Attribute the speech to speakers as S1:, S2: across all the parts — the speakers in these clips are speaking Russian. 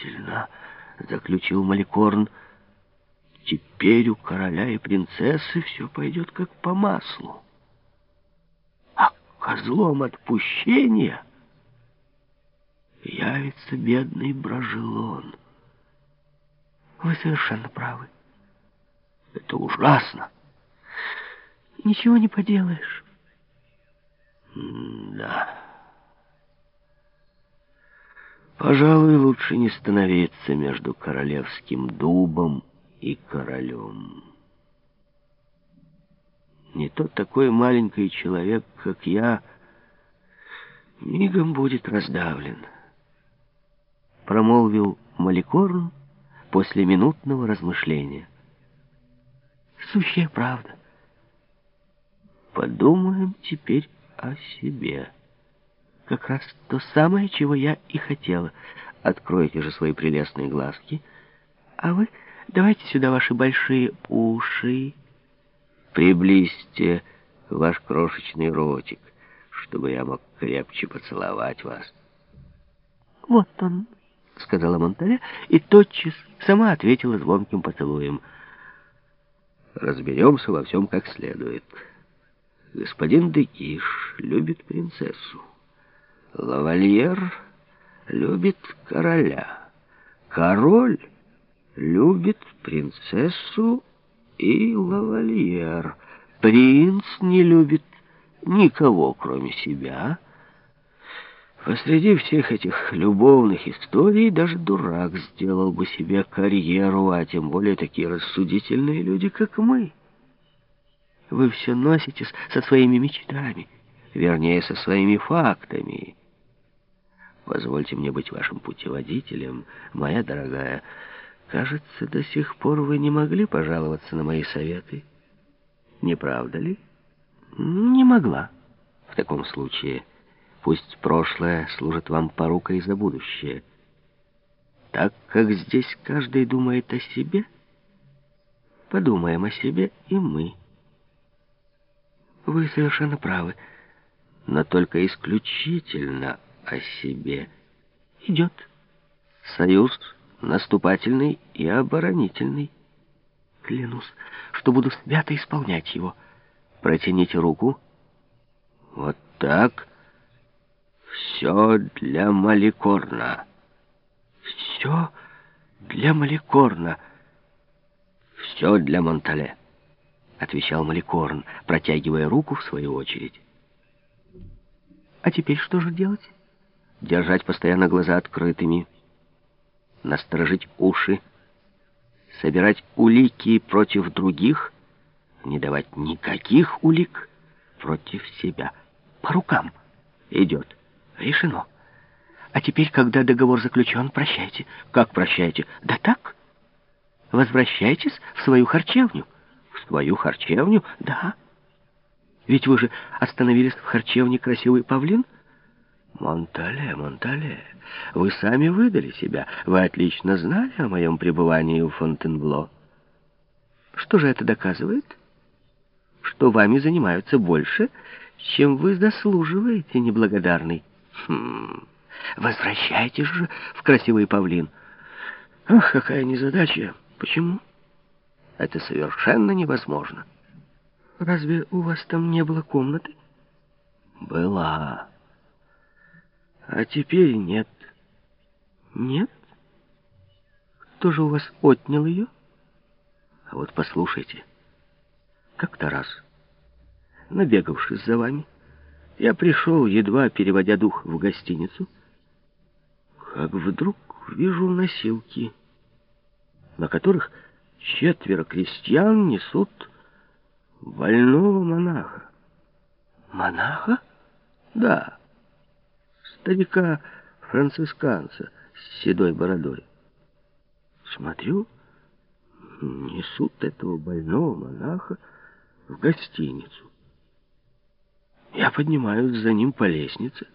S1: Замечательно, заключил Маликорн. Теперь у короля и принцессы все пойдет как по маслу. А козлом отпущения явится бедный Брожелон.
S2: Вы совершенно правы.
S1: Это ужасно.
S2: Ничего не поделаешь.
S1: да. Пожалуй, лучше не становиться между королевским дубом и королем. Не тот такой маленький человек, как я, мигом будет раздавлен. Промолвил Маликорн после минутного размышления.
S2: Сущая правда.
S1: Подумаем теперь о себе.
S2: Как раз то самое, чего я и хотела.
S1: Откройте же свои прелестные глазки.
S2: А вы давайте сюда ваши большие уши.
S1: Приблизьте ваш крошечный ротик, чтобы я мог крепче поцеловать вас.
S2: Вот он, сказала Монтале, и тотчас сама ответила звонким поцелуем.
S1: Разберемся во всем как следует. Господин Декиш любит принцессу. Лавальер любит короля. Король любит принцессу и лавальер. Принц не любит никого, кроме себя. Посреди всех этих любовных историй даже дурак сделал бы себе карьеру, а тем более такие рассудительные люди, как мы.
S2: Вы все носитесь со своими мечтами,
S1: вернее, со своими фактами. Позвольте мне быть вашим путеводителем, моя дорогая. Кажется, до сих пор вы не могли пожаловаться на мои советы. Не правда ли?
S2: Не могла.
S1: В таком случае пусть прошлое служит вам порукой за будущее. Так как здесь каждый думает о себе, подумаем о себе и мы.
S2: Вы совершенно правы,
S1: но только исключительно о себе.
S2: Идет.
S1: Союз наступательный и оборонительный.
S2: Клянусь, что буду свято исполнять его.
S1: Протяните руку. Вот так. Все для Маликорна.
S2: Все для Маликорна.
S1: Все для Монтале, отвечал Маликорн, протягивая руку в свою очередь.
S2: А теперь что же делать?
S1: Держать постоянно глаза открытыми, насторожить уши, собирать улики против других, не давать никаких улик против себя.
S2: По рукам.
S1: Идет.
S2: Решено. А теперь, когда договор заключен, прощайте.
S1: Как прощайте?
S2: Да так. Возвращайтесь в свою харчевню.
S1: В свою харчевню?
S2: Да. Ведь вы же остановились в харчевне «Красивый павлин»?
S1: Монтале, Монтале, вы сами выдали себя. Вы отлично знали о моем пребывании в Фонтенбло.
S2: Что же это доказывает? Что вами занимаются больше, чем вы заслуживаете, неблагодарный.
S1: Хм,
S2: возвращайтесь же в красивый павлин.
S1: Ах, какая незадача.
S2: Почему?
S1: Это совершенно невозможно.
S2: Разве у вас там не было комнаты?
S1: Была. А теперь нет.
S2: Нет? Кто же у вас отнял ее?
S1: А вот послушайте. Как-то раз, набегавшись за вами, я пришел, едва переводя дух в гостиницу, как вдруг вижу носилки, на которых четверо крестьян несут больного монаха.
S2: Монаха?
S1: Да старика-францисканца с седой бородой. Смотрю, несут этого больного монаха в гостиницу. Я поднимаюсь за ним по лестнице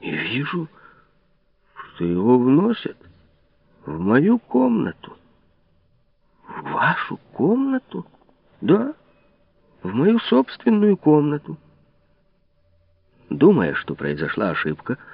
S1: и вижу, что его вносят в мою комнату.
S2: В вашу комнату?
S1: Да, в мою собственную комнату. Думая, что произошла ошибка,